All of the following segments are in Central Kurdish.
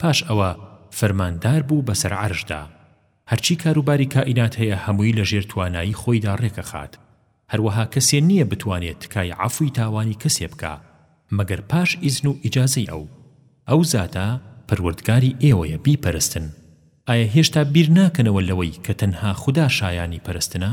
پاش ئەوە فەرماندار بوو بەسەر عەرشدا هەرچی کاروباری کائینات هەیە هەمووی لەژێر توانایی خۆیدا ڕێکەخات هەروەها کەسێ نییە بتوانێ تکای عەفوی تاوانی کەسێ بکا مەگەر پاش ئیزن و ئیجازەی ئەو ئەو زاتە پەروەردگاری ئێوەیە بیپەرستن ئایا هێشتا بیر ناکەنەوە لەوەی کە تەنها خودا شایانی پەرستنە؟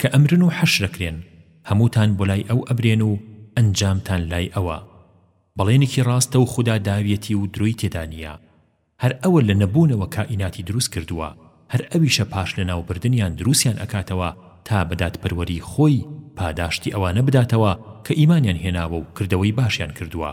کە ئەمرن و حەشرەکرێن، هەمووتان بۆ لای ئەو ئەبرێن و ئەنجامتان لای ئەوە. بەڵێنێکی ڕاستە و خودا داویەتی و درۆی تێدا نییە. هەر ئەوە لە نەبوونەوە کائیناتی دروست کردووە، هەر ئەویشە پاش لەناوبردنیان دروستیان ئەکاتەوە تا بە دادپەروەری خۆی پاداشتی ئەوانە بداتەوە کە ئیمانیان هێناوە و کردەوەی باشیان کردووە.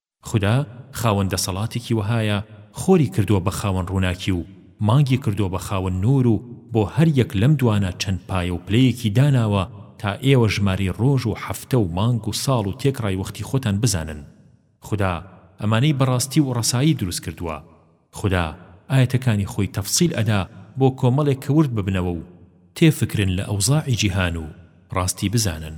خودا خاوەن دەسەڵاتێکی وەهایە خۆری کردووە بە خاوەن ڕووناکی و مانگی کردووە بە خاوەن نوور و بۆ هەر یەک لەم دوانە چەند پایە و پلەیەکی داناوە تا ئێوە ژمارەی ڕۆژ و هەفتە و مانگ و ساڵ و تێکڕای وەختی خۆتان بزانن خودا ئەمانەی بەڕاستی و ڕەسایی دروست کردووە خودا ئایەتەکانی خۆی تەفسیل ئەدا بۆ کۆمەڵێک کە ورد ببنەوە و تێفکرن لە ئەوزاعی جیهان و ڕاستی بزانن.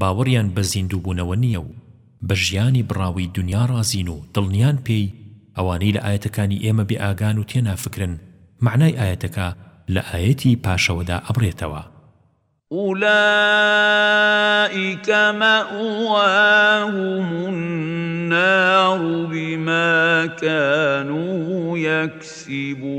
باوەڕیان بە زیندووبوونەوە نییە و بە ژیانی بڕاوەی دونیا ڕازین و دڵنیان پێی، ئەوانەی لە ئایەتەکانی ئێمە بێئاگان و تێنافکرن، مەعنای ئایەتەکە لە ئایەتی پاشەوەدا ئەبڕێتەوە. ئولائیک مەئواهم النار بما کانوا یکسبون.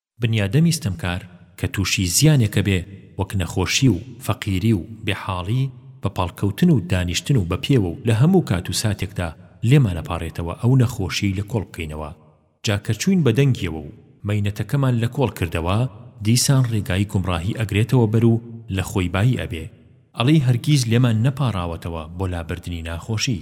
بنیادەمی ستەمکار کە تووشی زیانێکە بێ وەک نەخۆشی و فەقیری و بێحاڵی بە پاڵکەوتن و دانیشتن و بە پێوە و لە هەموو کات و ساتێکدا لێمان ئەپاڕێتەوە ئەو نەخۆشیەی لە کۆڵ بکەینەوە جا کە چووین بە دەنگیەوە و مەینەتەکەمان لە کۆڵ کردەوە دیسان ڕێگای گومڕاهی ئەگرێتەوە بەر و لە خۆی بایی ئەبێ. ئەڵێی هەرگیز لێمان نەپاڕاوەتەوە بۆ لابردنی ناخۆشی.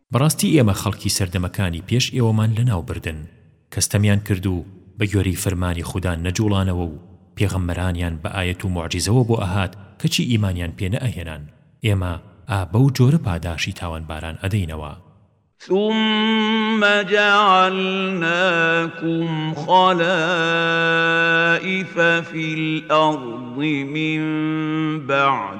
بەڕاستی ئێمە خەڵکی سەردەمەکانی پێش ئێوەمان لەناو بردن کە ستەمیان کرد و بە گوێرەی فەرمانی خودا نەجوڵانەوە و پێغەمبەرانیان بە ئایەت و موعجیزەوە بۆ ئەهات کەچی ئیمانیان پێ نەئەهێنان ئێمە ئا بەو جۆرە پاداشی تاوانباران ئەدەینەوە. ثم جعلناكم خلائف في الأرض من بعد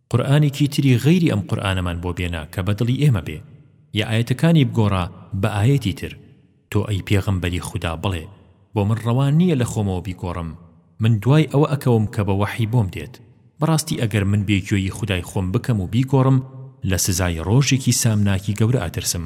قورئانێکی تری غەیری ئەم قورئانەمان بۆ بێنە کە بە دڵی ئێمە بێ، یا ئایەتەکانی بگۆڕە بە ئایەتی تر، تۆ ئەی پێغەمبەری خودا بڵێ، بۆ من ڕەوا نییە لە خۆمەوە بیگۆڕم، من دوای ئەوە ئەکەوم کە بە وەحی بۆم دێت، بەڕاستی ئەگەر من بێ گوێیی خودای خۆم بکەم و بیگۆڕم لە سزای ڕۆژێکی سامناکی گەورە ئەترسم.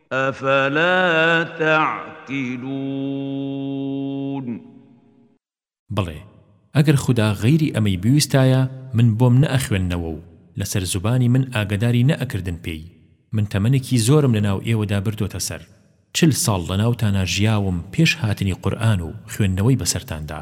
افلا تعقلون. بڵێ، ئەگەر خودا غەیری ئەمەی بویستایە من بۆم نە ئەخوێننەوە و لەسەر زوبانی من ئاگەداری نە ئەکردن پێی، من تەمەنێکی زۆرم لەناو ئێوەدا بردۆتە سەر، چل ساڵ لەناوتانا ژیاوم پێش هاتنی قورئان و خوێندنەوەی بەسەرتاندا،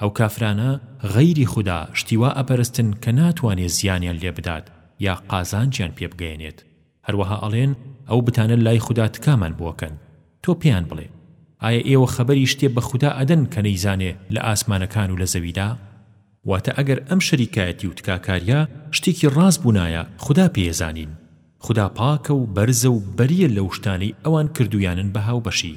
ئەو کافرانە غەیری خودا شتی وا ئەپەرستن کە ناتوانێ زیانیان لێ بدات یا قازانجیان پێ بگەیەنێت، هەروەها ئەڵێن، ئەو بتانە لای خودا تکامان بۆکەن، تۆ پێیان بڵێ، ئایا ئێوە خەبەری شتێ بە خودا ئەدەن کە نەیزانێ لە ئاسمانەکان و لە زەویدا؟ واتە ئەگەر ئەم شەریکایەتی و تکاکارییە شتێکی ڕاست بوونایە خودا پێیە زانین، خودا پاکە و بەرزە و بەرییە لەو شتانەی ئەوان کردوویانن بە هاوبەشی.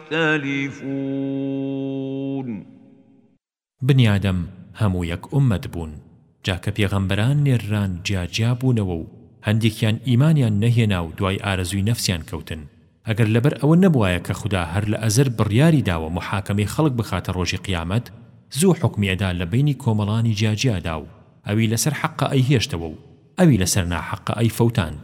یەختەلیفوون. بنیادەم هەموو یەک ئوممەت بوون جا کە پێغەمبەران نێرران جیا جیا بوونەوە و هەندێکیان ئیمانیان نەهێنا و دوای ئارەزووی نەفسیان کەوتن ئەگەر لەبەر ئەوە نەبوایە کە خودا هەر لە ئەزەل بڕیاری داوە موحاکەمەی خەڵک بخاتە ڕۆژی قیامەت زوو حوکمی ئەدا لە بەینی کۆمەڵانی جیا جیادا و ئەوی لەسەر حەقە ئەیهێشتەوە و ئەوی لەسەر ناحەقە ئەیفەوتاند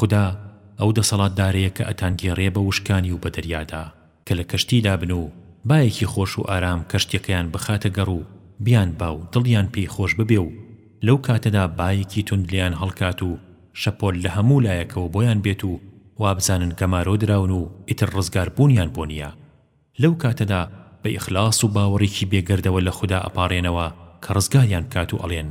خودا ئەو دەسەڵاتدارەیە کە ئەتانگێڕێ بە وشکانی و بە دەریادا کە لە کەشتیدا بن و بایەکی خۆش و ئارام کەشتیەکەیان بخاتە گەڕ و بیانبا و دڵیان پێی خۆش ببێ و لەو کاتەدا بایەکی توند لێیان هەڵکات و شەپۆل لە هەموو لایەکەوە بۆیان بێت و وابزانن گەمارۆ دراون و ئیتر ڕزگار بوونیان بۆ نیە لەو کاتەدا بە ئیخلاس و باوەڕێکی بێگەردەوە لە خودا ئەپاڕێنەوە کە ڕزگاریان بکات و ئەڵێن،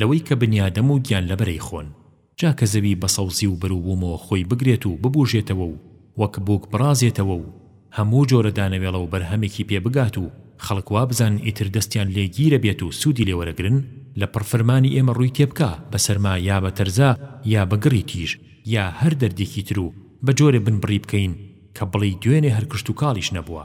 لەوەی کە بنیادەم و گیانلەبەرەی خۆن، جا کە زەوی بە سەوزی و بەروبوومەوە خۆی بگرێت و ببووژێتەوە و وەک بووک بڕازێتەوە و هەموو جۆرە دانەوێڵە و بەرهەمێکی پێ بگات و خەڵک وا بزانن ئیتر دەستیان لێ گیرە بێت و سوودی لێ وەرەگرن، لە پڕ فرمانی ئێمە ڕووی تێ بکا، بە سەرما یا بە تەرزا یا بە گڕی تیژ یا هەر دەردێکی تر و بە جۆرێ بنبڕی بکەین کە بڵێی دوێنێ هەر کشتوکاڵیش نەبووە.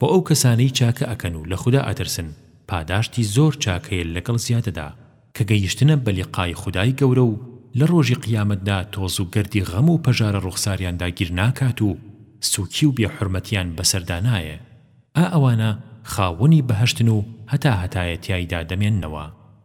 بۆ ئەو کەسانەی چاکە ئەکەن و لە خودا ئەترسن پاداشتی زۆر چاک هەیە لەگەڵ زیادەدا کە گەیشتنە بە لقای خودای گەورە و لە ڕۆژی قیامەتدا تۆز و گەردی غەم و پەژارە ڕوخساریان داگیر ناکات و سوکی و بێ حورمەتیان بەسەردا نایێ ئا ئەوانە خاوەنی بەهەشتن و هەتا هەتایە تیایدا دەمێننەوە.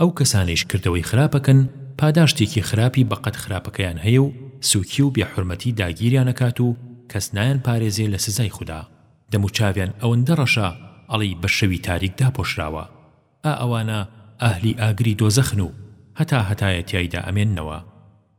ئەو کەسانەیش کردەوەی خراپەکەن پاداشتێکی خراپی بەقەد خراپەکەیان هەیە و سوکی و بێ حورمەتی داگیریان ئەکات و کەس نایان پارێزێ لە سزای خودا دەم و چاویان ئەوەندە ڕەشە ئەڵێی بە شەوی تاریک داپۆشراوە ئا ئەوانە ئەهلی ئاگری دۆزەخن و هەتا هەتایە تیایدا ئەمێننەوە.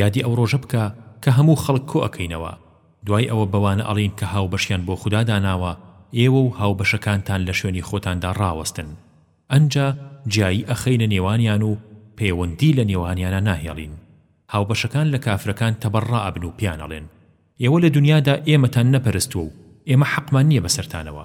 یادی ئەو ڕۆژە بکە کە هەموو خەڵک کۆ ئەکەینەوە دوای ئەوە بەوانە ئەڵێین کە هاوبەشیان بۆ خودا داناوە ئێوە و هاوبەشەکانتان لە شوێنی خۆتاندا ڕاوەستن ئەنجا جیایی ئەخەینە نێوانیان و پەیوەندی لە نێوانیانا ناهێڵین هاوبەشەکان لە کافرەکان تەبەڕا ئەبن و پێیان ئەڵێن ئێوە لە دونیادا ئێمەتان نەپەرستووە و ئێمە حەقمان نییە بەسەرتانەوە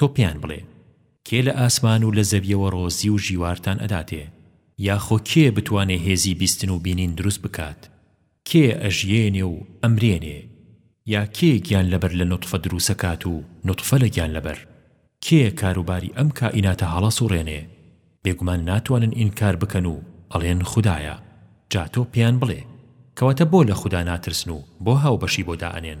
تۆ پێیان بڵێ، کێ لە ئاسمان و لە زەویەوە ڕۆزی و ژیوارتان ئەداتێ، یاخۆ کێ بتوانێ هێزی بیستن و بینین دروست بکات، کێ ئەژیێنێ و ئەمرێنێ، یا کێ گیان لەبەر لە نوتفە دروسەکات و نوتفە لە گیان لەبەر، کێ کاروباری ئەم کائیناتە هەڵەسوڕێنێ، بێگومان ناتوانن ئینکار بکەن و ئەڵێن خودایە، جا تۆ پێیان بڵێ، کەواتە بۆ لە خودا ناترسن و بۆ هاوبەشی بۆ دائەنێن؟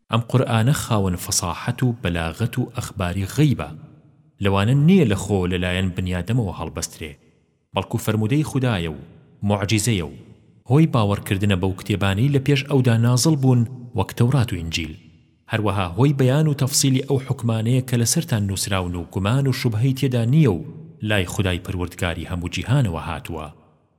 ئەم قورئانە خاوەن فەساحەت و بەلاغەت و ئەخباری غەیبە لەوانە نیە لە خۆ لە لایەن بنیادەمەوە هەڵبەسترێ بەڵکو فەرموودەی خودایە و موعجیزەیە و هۆی باوەڕکردنە بەو کتێبانەی لە پێش ئەودا نازڵ بوون وەک تەورات و ئینجیل هەروەها هۆی بەیان و تەفسیلی ئەو حوکمانەیە کە لەسەرتان نووسراون و گومان و شوبهەی تێدا نیە و لای خودای پەروردگاری هەموو جیهانەوە هاتووە.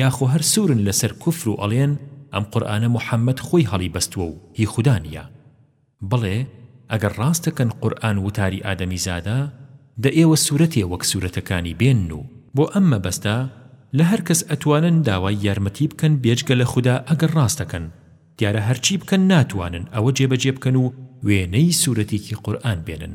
یاخۆ هەر سوورن لەسەر کوفر و ئەڵێن ئەم قورئانە محمد خۆی هەڵی بەستووە و هی خودا نییە بڵێ ئەگەر ڕاست دەکەن قورئان وتاری ئادەمیزادە دە ئێوە سورەتێ وەک سورەتەکانی بێنن و بۆ ئەم مەبەستە لە هەر کەس ئەتوانن داوای یارمەتی بکەن بێجگە لە خودا ئەگەر ڕاست دەکەن دیارە هەرچی بکەن ناتوانن ئەوە جێبەجێ بکەن و وێنەی سورەتێکی قورئان بێنن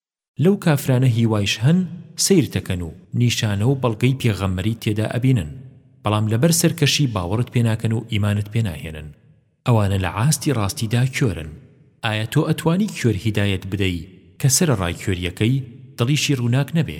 لەو کافرانە هیوایش هەن سەیرتەکەن و نیشانەو بەڵگەی پێغەمبەریت تێدا ئەبینن بەڵام لەبەر سەرکەشی باوەڕت پێ ناکەن و ئیمانت پێ ناهێنن ئەوانە لە عاستی ڕاستیدا کێۆرن ئایا تۆ ئەتوانی کێۆر هیدایەت بدەی کە سەرەڕای کێۆریەکەی دڵیشی ڕووناک نەبێ؟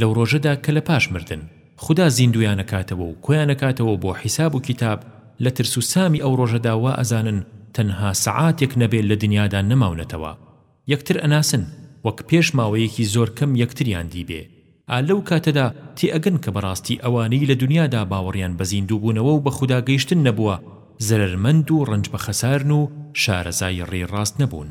لەو ڕۆژەدا کە لە پاش مردن، خودا زیندوویان ئەکاتەوە و کۆیان ئەکاتەوە بۆ حیساب و کیتاب، لە ترس و سامی ئەو ڕۆژەدا وا ئەزانن تەنها سەعاتێک نەبێ لە دنیادا نەماونەتەوە، یەکتر ئەناسن وەک پێش ماوەیەکی زۆر کەم یەکتریان دیبێ، ئا لەو کاتەدا تێ ئەگەن کە بەڕاستی ئەوانەی لە دنیادا باوەڕیان بە زیندوو بوونەوە و بە خودا گەیشتن نەبووە، زەرەرمەند و ڕەنج بە خەسارن و شارەزای ڕێی ڕاست نەبوون.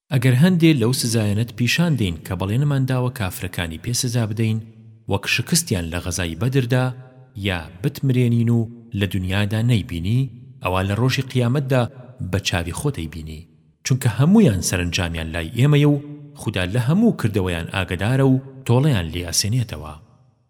ئەگەر هەندێ لەو سزایانەت پیشان دەین کە بەڵێنمان داوە کافرەکانی پێ سزا بدەین وەک شکستیان لە غەزای بەدر دا یا بتمرێنین و لە دنیادا نەیبینی ئەوا لە ڕۆژی قیامەتدا بە چاوی خۆت ئەیبینی چونکە هەموویان سەرەنجامیان لای ئێمەیە و خودا لە هەموو کردەوەیان ئاگەدارە و تۆڵەیان لێ ئەسێنێتەوە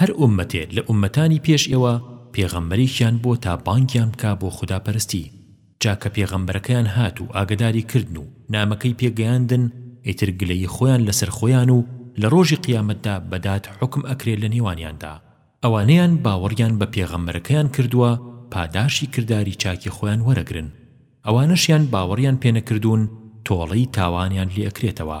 هەر ئوممەتێ لە ئوممەتانی پێش ئێوە پێغەمبەرێکیان بووە تا بانگیان بکا بۆ خودا پەرستی جا کە پێغەمبەرەکەیان هات و ئاگەداری کردن و نامەکەی پێ گەیاندن ئیتر گلەیی خۆیان لەسەر خۆیان و لە ڕۆژی قیامەتدا بە داد حوکم ئەکرێ لە نێوانیاندا ئەوانەیان باوەڕیان بە پێغەمبەرەکەیان کردووە پاداشی کرداری چاکی خۆیان وەرەگرن ئەوانەشیان باوەڕیان پێ نەکردوون تۆڵەی تاوانیان لێ ئەکرێتەوە.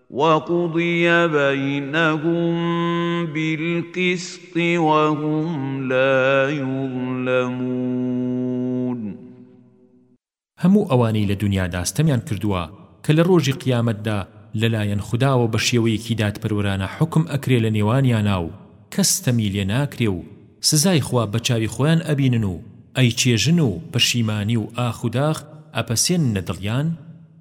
وقضی بینهم بالقسط وهم لا یظلمون هەموو ئەوانەی لە دونیادا ستەمیان کردووە کە لە ڕۆژی قیامەتدا لەلایەن خوداوە بە شێوەیەکی دادپەروەرانە حوکم ئەکرێ لە نێوانیانا و کەس ستەمی لێ ناکرێ و سزای خوا بە چاوی خۆیان ئەبینن و ئەیچێژن و پەشیمانی و ئاخ و داخ ئەپەسێننە دڵیان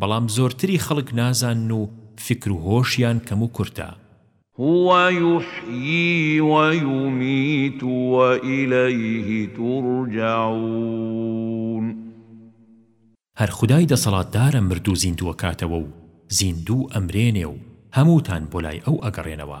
بەڵام زۆرتری خەڵک نازانن و فیکر و هۆشیان کەم و کورتە. هو یحیی و یمیت و الیه ترجعون. هەر خودای دەسەڵاتدارە مردوو زیندووەکاتەوە و زیندوو ئەمرێنێ و هەمووتان بۆ لای ئەو ئەگەڕێنەوە.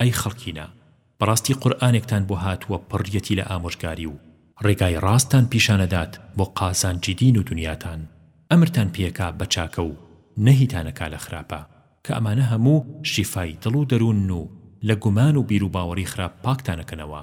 ئەی خەڵکینە، بەڕاستی قورئانێکتان بۆ هاتووە پڕیەتی لە ئامۆژگاری و ڕێگای ڕاستتان پیشانەدات بۆ قازانجی دین و دونیاتان، ئەمرتان پێکا بە چاکە و نەهیتانەکا لە خراپە، کە ئەمانە هەموو شیفای دڵ و دەروونن و لە گومان و بیروباوەڕی خراپ پاکتانەکەنەوە،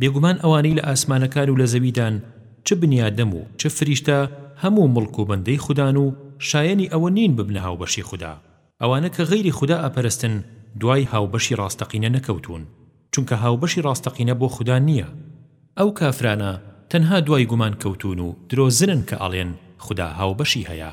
بێگومان ئەوانەی لە ئاسمانەکان و لە زەویدان چ بنیادەم و چ فریشتە هەموو مڵک و بەندەی خودان و شایەنی ئەوە نین ببنە هاوبەشی خودا ئەوانە کە غەیری خودا ئەپەرستن دوای هاوبەشی ڕاستەقینە نەکەوتوون چونکە هاوبەشی ڕاستەقینە بۆ خودا نییە ئەو کافرانە تەنها دوای گومان کەوتوون و درۆزنن کە ئەڵێن خودا هاوبەشی هەیە.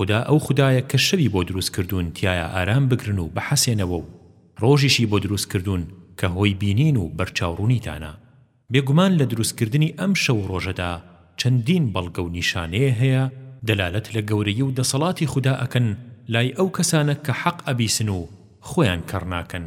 خودا ئەو خودایە کە شەوی بۆ دروست کردوون تیایا ئارام بگرن و بحەسێنەوە و ڕۆژیشی بۆ دروست کردوون کە هۆی بینین و بەرچاوڕوونیتانە. بێگومان لە دروست کردنی ئەم شەو و ڕۆژەدا چەندین بەڵگە و نیشانەیە هەیە دەلالەت لە گەورەیی و دەسەڵاتی خودا ئەکەن لای ئەو کەسانە کە حەق ئەبیسن و خۆیان کەڕ ناکەن.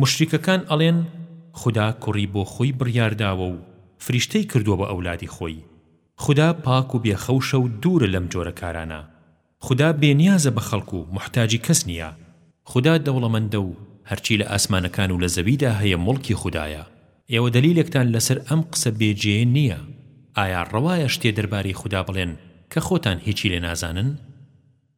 موشریکەکان ئەڵێن خودا کوڕی بۆ خۆی بڕیارداوە و فریشتەی کردووە بە ئەولادی خۆی خودا پاک و بێ خەوشە و دوورە لەم جۆرە کارانە خودا بێ نیازە بە خەڵک و موحتاجی کەس نییە خودا دەوڵەمەندە و هەرچی لە ئاسمانەکان و لە زەویدا هەیە موڵکی خودایە ئێوە دەلیلێکتان لەسەر ئەم قسە بێ جێ نییە ئایا ڕەوایە شتێ دەربارەی خودا بڵێن کە خۆتان هیچی لێ نازانن؟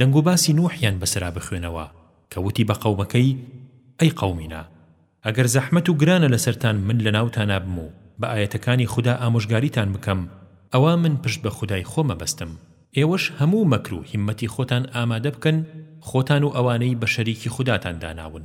دەنگۆ باسی نوحیان بەسەرا بخوێنەوە کە وتی بە قەومەکەی، ئەی قەومینا! ئەگەر زەحمەت و گرانە لەسەرتان من لەناوتانا بم و بە ئایەتەکانی خودا ئامۆژگاریتان بکەم، ئەوا من پشت بە خودای خۆم ئەبەستم. ئێوەش هەموو مەکر و هیممەتی خۆتان ئامادە بکەن، خۆتان و ئەوانەی بە شەریکی خوداتان داناون.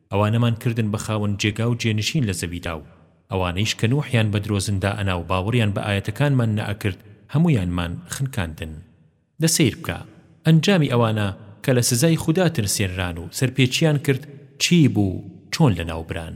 ئەوانەمان کردن بە خاوەن جێگا و جێنشین لە زەویدا و ئەوانەیش کە نوحیان بە درۆزن دائەنا و باوەڕیان بە ئایەتەکانمان نەئەکرد هەموویانمان خنکاندن دە سەیر بکە ئەنجامی ئەوانە کە لە سزای خودا ترسێنران و سەرپێچیان کرد چی بوو چۆن لەناو بران.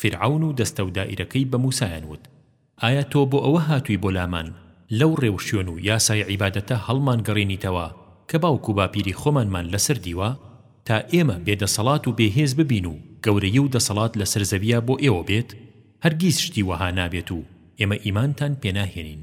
فیرعەون و دەستە و دائیرەکەی بە موسایان وت، ئایا تۆ بۆ ئەوە هاتووی بۆ لامان لەو ڕێوشوێن و یاسای عیبادەتە هەڵمانگەڕێنیتەوە کە باوک و باپیری خۆمانمان لەسەر دیوە، تا ئێمە بێ دەسەڵات و بێ هێز ببین و گەورەیی و دەسەڵات لەسەر زەویا بۆ ئێوە بێت؟ هەرگیز شتی وەها نابێت و ئێمە ئیمانتان پێناهێنین.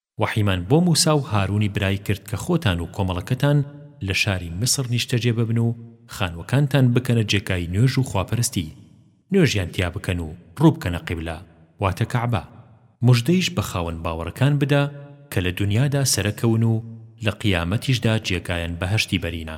وەحیمان بۆ موسا و هارونی برای کرد کە خۆتان و کۆمەڵەکەتان لە شاری میسر نیشتەجێ ببن و خانوەکانتان بکەنە جێکای نوێژ و خواپەرستی نوێژیان تیا بکەن و ڕووبکەنە قیبلە واتە کەعبە مژدەیش بە خاوەن باوەڕەکان بدە کە لە دونیادا سەرەکەون و لە قیامەتیشدا جێگایان بەهەشتی بەرینە.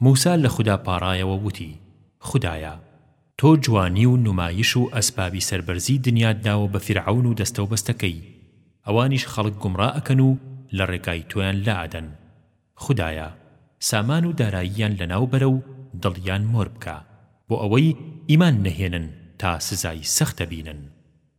موسا لە خودا پاڕایەوە وتی، خودایە! تۆ جوانی و نومایش و ئەسبابی سەربەرزیی دنیات داوە بە فیرعەون و دەستەوبەستەکەی، ئەوانیش خەڵک گومڕا ئەکەن و لە ڕێگای تۆیان لا ئەدەن. خودایە! سامان و داراییان لەناو بەرە و دڵیان مۆر بکە، بۆ ئەوەی ئیمان نەهێنن تا سزای سەخت ئەبینن.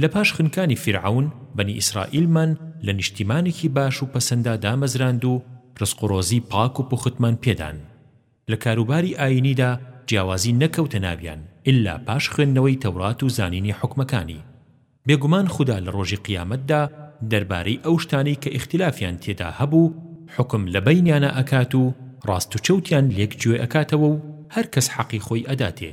لە پاش خنکانی فیرعەون، بەنی ئیسرائیلمان لە نیشتیمانێکی باش و پەسندا دامەزراند و ڕزق و ڕۆزی پاک و پوختمان پێدان. لە کاروباری ئایینیدا جیاوازی نەکەوتە ناویان ئیللا پاش خوێندنەوەی تەورات و زانینی حوکمەکانی. بێگومان خودا لە ڕۆژی قیامەتدا دەربارەی ئەو شتانەی کە ئیختیلافیان تێدا هەبوو حوکم لە بەینیانا ئەکات و ڕاست و چەوتیان لێک جوێ ئەکاتەوە و هەر کەس حەقی خۆی ئەداتێ.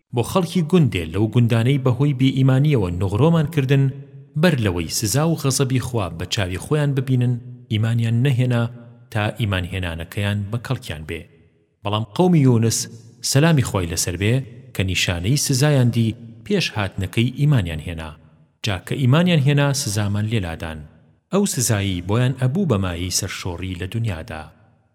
بۆ خەڵکی گوندێ لەو گوندانەی بەهۆی بێ ئیمانیەوە نغرۆمان کردن بەر لەوەی سزا و غەزەبی خوا بە چاوی خۆیان ببینن ئیمانیان نەهێنا تا ئیمان هێنانەکەیان بە کەڵکیان بێ بەڵام قەومی یونس سەلامی خوای لەسەر بێ کە نیشانەی سزایان دی پێش هاتنەکەی ئیمانیان هێنا جا کە ئیمانیان هێنا سزامان لێ لادان ئەو سزایەی بۆیان ئەبوو بە مایەی سەرشۆڕی لە دونیادا.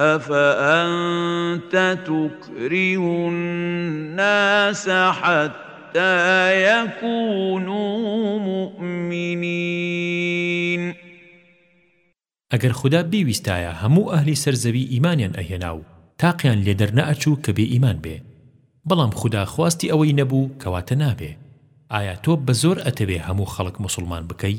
ئەفەئەنتە توکریه الناس حتی یکونوا مۆمنین ئەگەر خودا بیویستایە هەموو ئەهلی سەر زەوی ئیمانیان ئەهێنا و تاقیان لێ دەرنەئەچوو کە بێ ئیمان بێ بەڵام خودا خواستی ئەوەی نەبوو کەواتە نابێ ئایا تۆ بەزۆر ئەتەوێ هەموو خەڵک موسڵمان بکەی؟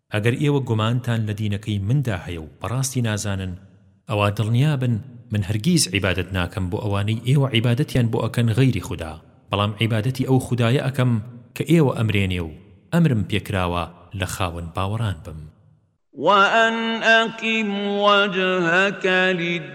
ئەگەر ئێوە گومانتان لە دینەکەی مندا هەیە و بەڕاستی نازانن، ئەوا دڵنیابن من هەرگیز عیبادەت ناکەم بۆ ئەوانەی ئێوە عیبادەتیان بۆ ئەکەن غەیری خودا، بەڵام عیبادەتی ئەو خودایە ئەکەم کە ئێوە ئەمرێنێ و ئەمرم پێکراوە لە خاوەن باوەڕان بم. وأن أقم وجهك للدين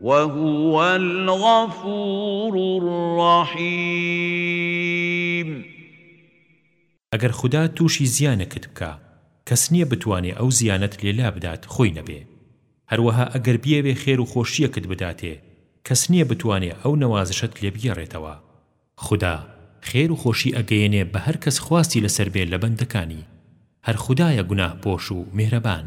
وهو الغفور الرحیم. ئەگەر خودا توشی زیانەکت بکا کەس نیە بتوانێ ئەو زیانەت لێ لابدات خۆی نەبێ هەروەها ئەگەر بیەوێ خێر و خۆشیەکت بداتێ کەس نیە بتوانێ ئەو نەوازشەت لێ بگێڕێتەوە خودا خێر و خۆشی ئەگەیەنێ بە هەر کەس خواستی لەسەر بێ لە بەندەکانی هەر خودایە گوناهپۆش و میهرەبان.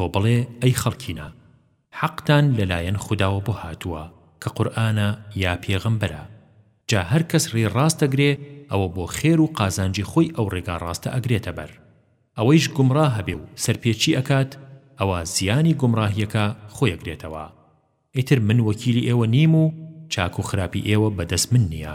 تۆ بڵێ ئەی خەڵکینە، حەقتان لەلایەن خوداوە بۆ هاتووە، کە قورئانە یا پێغەمبەرە، جا هەر کەس رێی راست ئەگرێ ئەوە بۆ خێر و قازانجی خۆی ئەو رێگا راستە ئەگرێتە بەر، ئەوەیش گومڕاهە بێ و سەرپێچی ئەکات ئەوا زیانی گومڕاهیەکە خۆی ئەگرێتەوە، ئیتر من وەکیلی ئێوە نیم و چاک و خراپی ئێوە بەدەست من نیە.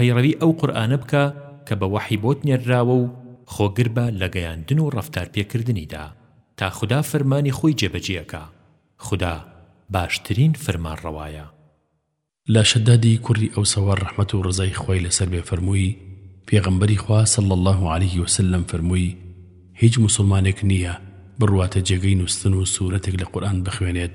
پەیڕەوی ئەو قورئانە بکە کە بە وەحی بۆت نێرراوە و خۆگر بە لە گەیاندن و ڕەفتار پێکردنیدا تا خودا فەرمانی خۆی جێبەجێ ئەکا، خودا باشترین فەرمانڕەوایە. لە شەدادی کوڕی ئەوسەوە ڕەحمەت و ڕەزای خوای لەسەر بێ فەرمووی، پێغەمبەری خوا صلی اللە علیە وسلم فەرمووی، هیچ موسڵمانێک نییە بڕواتە جێگەی نووستن و سورەتێک لە قورئان بخوێنێت،